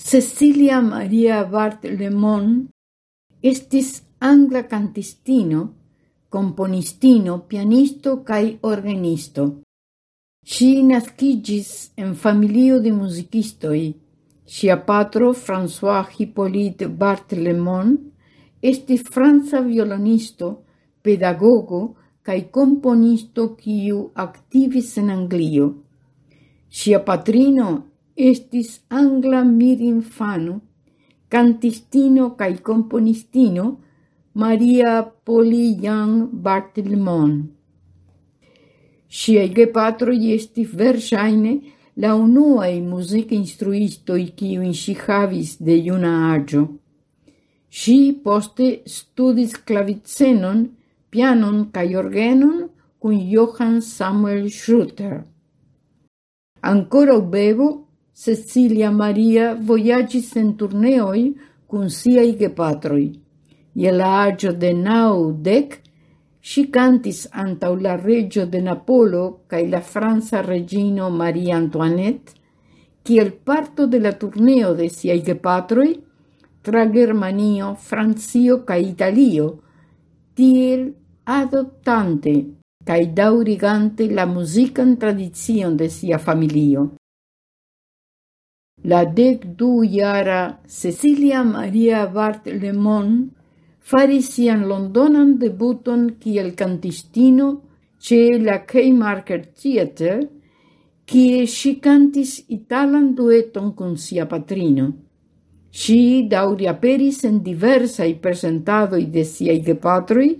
Cecilia Maria Bart Lemon estis angla cantistino, componistino, pianisto cae organisto. Si nascigis en familio de musicistoi. Sia patro, François Hippolyte Bartlemon, estis franza violonisto, pedagogo cae componisto quiu activis en Anglio. Sia patrino estis angla mirinfano, cantistino cae componistino Maria Polijan Bartelmon. Siaj gepatroi estis versaine la unuae music instruistoi quiu in si havis de iuna agio. Si poste studis clavicenon, pianon cae organon cun Johann Samuel Schutter. Ancora bevo Cecilia Maria voyagis en turneoi cun siei gepatroi. Ie la agio de nau dec, si cantis antau la regio de Napolo cae la franza regino Maria Antoinette, kiel parto de la turneo de siai gepatroi, tra Germanio, Francio cae Italio, tiel adoptante cae daurigante la musican tradizion de sia familio la dec du iara Cecilia Maria Bart Lemon faris sian londonan debuton kiel cantistino ce la Keymarker Theatre, kie si cantis italan dueton con sia patrino. Si dauri aperis en diversai presentadoi de siai gepatroi,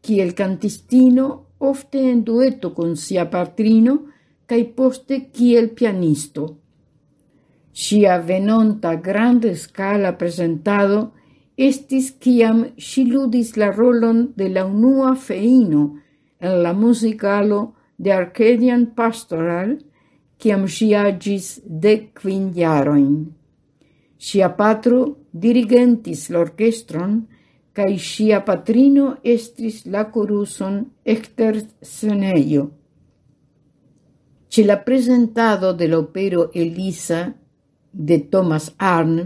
kiel cantistino ofte en dueto con sia patrino, cae poste kiel pianisto. Sia venonta grande scala presentado estis kiam si ludis la rolon de la unua feino en la musicalo de Arcadian Pastoral, kiam si agis de quin jaroin. Sia patro dirigentis l'orchestron, cae sia patrino estris la coruson ecter sceneio. Ce la presentado del opero Elisa de Thomas Arne,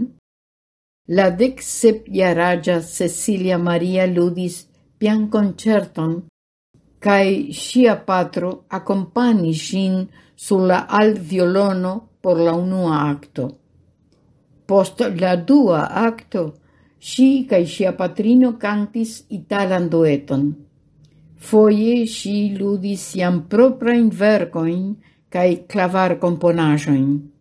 la dec jaraĝa Cecilia Maria ludis pianconcerton cae sia patro accompani sin sur la alt violono por la unua acto. Post la dua acto, si cae sia patrino cantis italan dueton. Foie si ludis iam propra in vercoin cae clavar componajoin.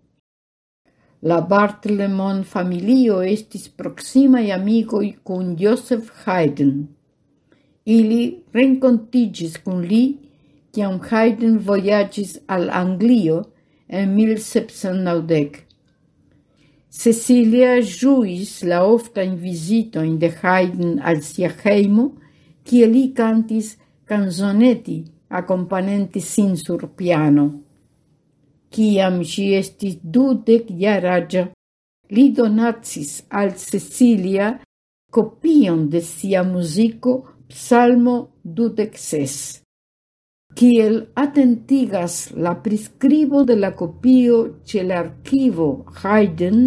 La Bartlemon familio estis proksimaj amigoj kun Joseph Haydn. Ili rencontigis kun li kiam Haydn vojaĝis al Anglio en 1790. Cecilia juis la oftajn vizitojn de Haydn al sia hejmo, kie li cantis canzonetti accompagnanti sin sur piano. Ciam si estis dudec jaraĝa, li donatsis al Cecilia copion de sia musico Psalmo dudec ses. Ciel atentigas la prescribo de la copio ce l'archivo Haydn,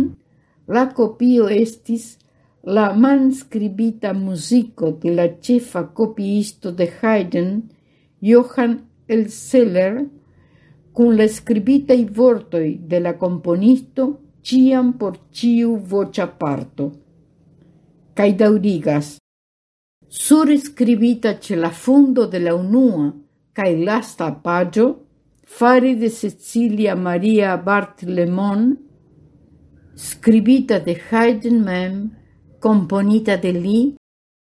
la copio estis la manscribita musico de la cefa copiisto de Haydn, Johann Elseller, cun la scribitei vortoi de la componisto ciam por ciu vocia parto. Cai daurigas, sur scribita ce la fundo de la unua cae lasta pagio, fare de Cecilia Maria Bartlemon, scribita de Haydn mem, componita de li,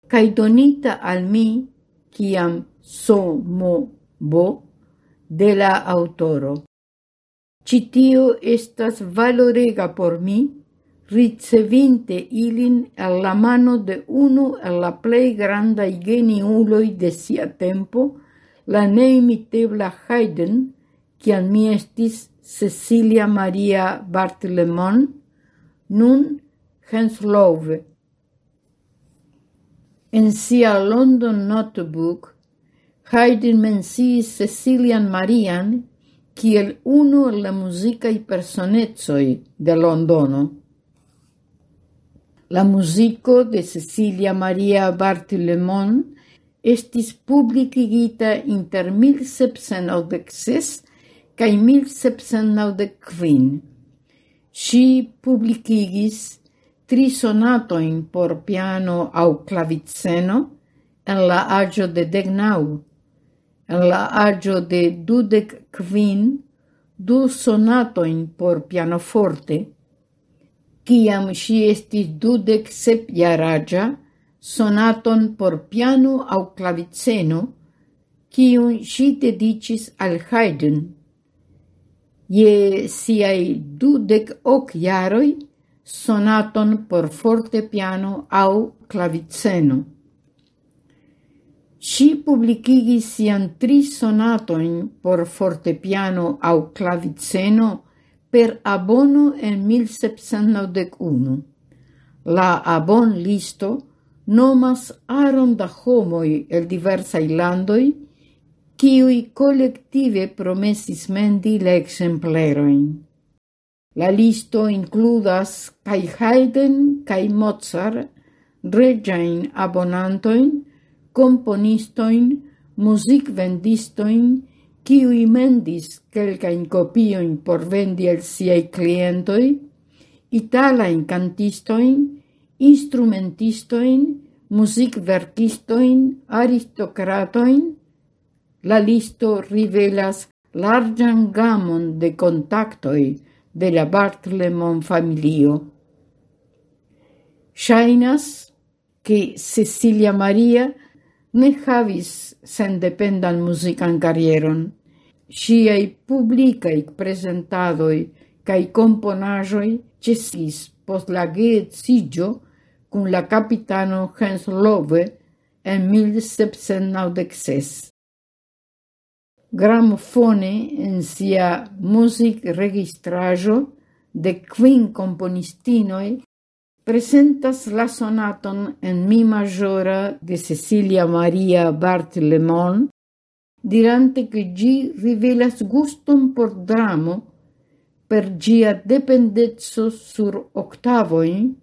cae donita al mi, ciam so mo bo, de la autoro. Citio estas valorega por mi, ricevinte ilin al la mano de unu al la plei grandai geniuloi de sia tempo, la neimitebla Haydn, cian mi estis Cecilia Maria Bartlemon, nun Henslove. En sia London Notebook Haydn mensiis Cecilian Marian kiel unu el la musicae personezoi de Londono. La musico de Cecilia Maria Bartilemon estis publicigita inter 1796 cae 1795. Si publicigis tri sonatoin por piano au claviceno en la agio de Degnau, en la agio de dudec quin du sonatoin por pianoforte, ciam si estis dudec sep jaraĝa sonaton por piano au claviceno, cium si dedicis al Haydn. Je siai dudec hoc jaroi sonaton por forte piano au claviceno. Si publikigis sian tri sonatoin por fortepiano au claviceno per abono en 1791. La abon listo nomas aron da homoi el diversai landoi, kiui collective promesis mendi la exempleroin. La listo includas kaj Haydn kaj Mozart, reĝajn abonantoin, componistoin, muzicvendistoin, kiui mendis quelcain copioin por vendi el siei clientoi, italain cantistoin, instrumentistoin, musicverkistoin, aristocratoin, la listo rivelas largan gamon de contactoi de la Bartlemon familio. Shainas, que Cecilia Maria ne havis sendependan musican carrieron. Siei publikaj presentadoi cae componajoi cesis post la geet sigio cum la capitano Hans Lowe en 1796 gramofone en sia music registrajo de quin componistinoi presentas la sonaton en mi majora de Cecilia Maria Bartlemon, dirante che gi rivelas gustum por dramo per gia dependezzo sur octavoin,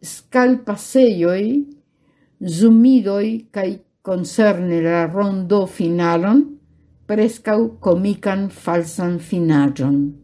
scalpaseioi, zumidoi cae concerne la rondo finalon, prescau comican falsan finagion.